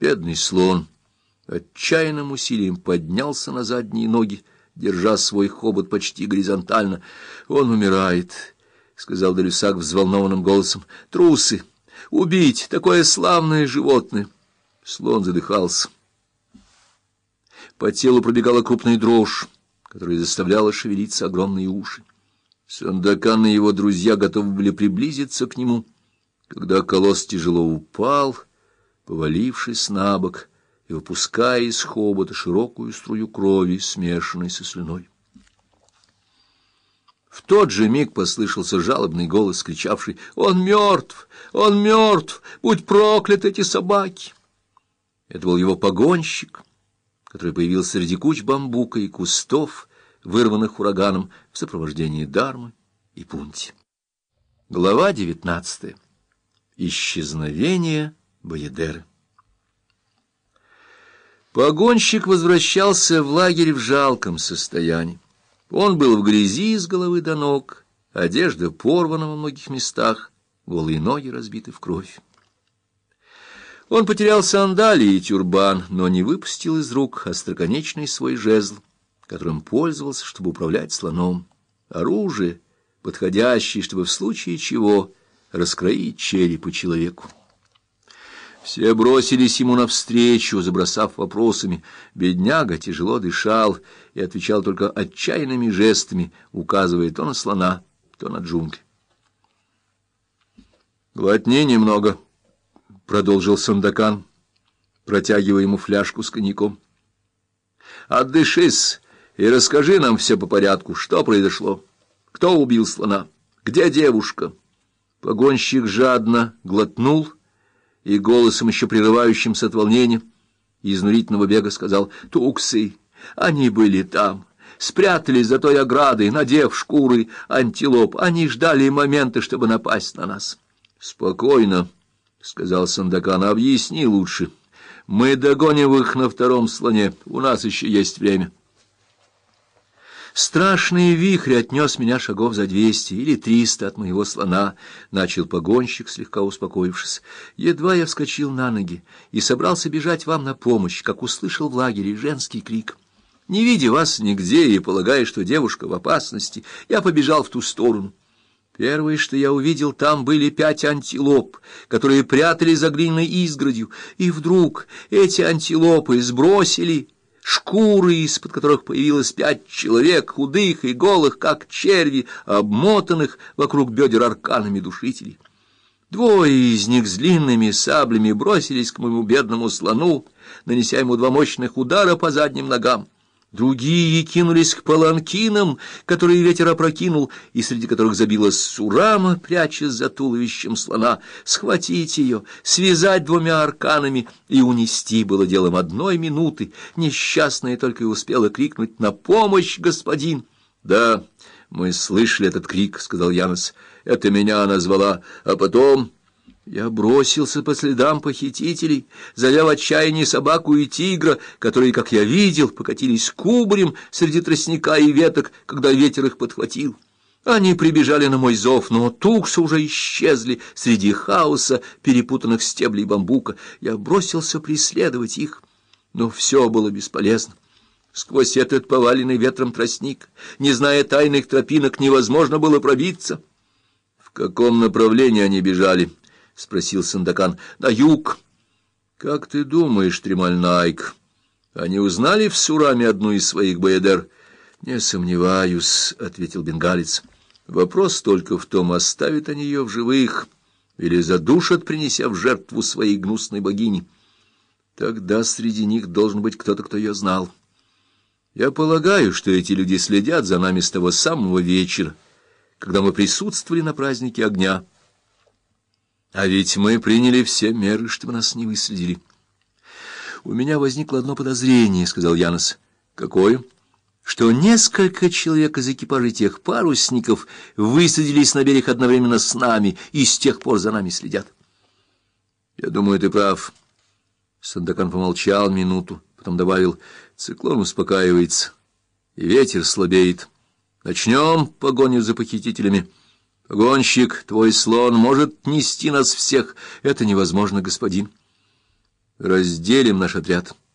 Бедный слон отчаянным усилием поднялся на задние ноги, держа свой хобот почти горизонтально. «Он умирает», — сказал Далюсак взволнованным голосом. «Трусы! Убить такое славное животное!» Слон задыхался. По телу пробегала крупная дрожь, которая заставляла шевелиться огромные уши. Сандакан и его друзья готовы были приблизиться к нему, когда колосс тяжело упал, повалившись на бок, и выпуская из хобота широкую струю крови, смешанной со слюной. В тот же миг послышался жалобный голос, кричавший «Он мертв! Он мертв! Будь прокляты эти собаки!» Это был его погонщик, который появился среди куч бамбука и кустов, вырванных ураганом в сопровождении Дармы и Пунти. Глава девятнадцатая. Исчезновение Боядеры. Погонщик возвращался в лагерь в жалком состоянии. Он был в грязи с головы до ног, одежда порвана во многих местах, голые ноги разбиты в кровь. Он потерял сандалии и тюрбан, но не выпустил из рук остроконечный свой жезл, которым пользовался, чтобы управлять слоном. Оружие, подходящее, чтобы в случае чего раскроить черепа человеку. Все бросились ему навстречу, забросав вопросами. Бедняга тяжело дышал и отвечал только отчаянными жестами, указывая то на слона, то на джунгли. «Глотни немного», — продолжил Сандакан, протягивая ему фляжку с коньяком. «Отдышись и расскажи нам все по порядку, что произошло. Кто убил слона? Где девушка?» Погонщик жадно глотнул и голосом, еще прерывающимся от волнения и изнурительного бега, сказал «Туксы, они были там». Спрятались за той оградой, надев шкуры антилоп. Они ждали момента, чтобы напасть на нас. — Спокойно, — сказал Сандакан, — объясни лучше. Мы догоним их на втором слоне. У нас еще есть время. Страшный вихрь отнес меня шагов за двести или триста от моего слона, — начал погонщик, слегка успокоившись. Едва я вскочил на ноги и собрался бежать вам на помощь, как услышал в лагере женский крик. Не видя вас нигде и полагая, что девушка в опасности, я побежал в ту сторону. Первое, что я увидел, там были пять антилоп, которые прятали за глиняной изгородью, и вдруг эти антилопы сбросили шкуры, из-под которых появилось пять человек, худых и голых, как черви, обмотанных вокруг бедер арканами душителей. Двое из них с длинными саблями бросились к моему бедному слону, нанеся ему два мощных удара по задним ногам. Другие кинулись к паланкинам, которые ветер опрокинул, и среди которых забилась Сурама, прячась за туловищем слона. Схватить ее, связать двумя арканами и унести было делом одной минуты. Несчастная только и успела крикнуть «На помощь, господин!» «Да, мы слышали этот крик», — сказал Янос. «Это меня она звала, а потом...» Я бросился по следам похитителей, завел отчаяние собаку и тигра, которые, как я видел, покатились кубарем среди тростника и веток, когда ветер их подхватил. Они прибежали на мой зов, но туксы уже исчезли среди хаоса перепутанных стеблей бамбука. Я бросился преследовать их, но все было бесполезно. Сквозь этот поваленный ветром тростник, не зная тайных тропинок, невозможно было пробиться. В каком направлении они бежали? —— спросил Сандакан. — На юг. — Как ты думаешь, Тремальнайк, они узнали в Сураме одну из своих боядер? — Не сомневаюсь, — ответил бенгалец. — Вопрос только в том, оставят они ее в живых или задушат, принеся в жертву своей гнусной богини. Тогда среди них должен быть кто-то, кто ее знал. Я полагаю, что эти люди следят за нами с того самого вечера, когда мы присутствовали на празднике огня. А ведь мы приняли все меры, чтобы нас не выследили. У меня возникло одно подозрение, — сказал Янос. Какое? Что несколько человек из экипажа тех парусников высадились на берег одновременно с нами и с тех пор за нами следят. Я думаю, ты прав. Сандакан помолчал минуту, потом добавил, циклон успокаивается, и ветер слабеет. Начнем погоню за похитителями. Гонщик, твой слон может нести нас всех. Это невозможно, господин. Разделим наш отряд.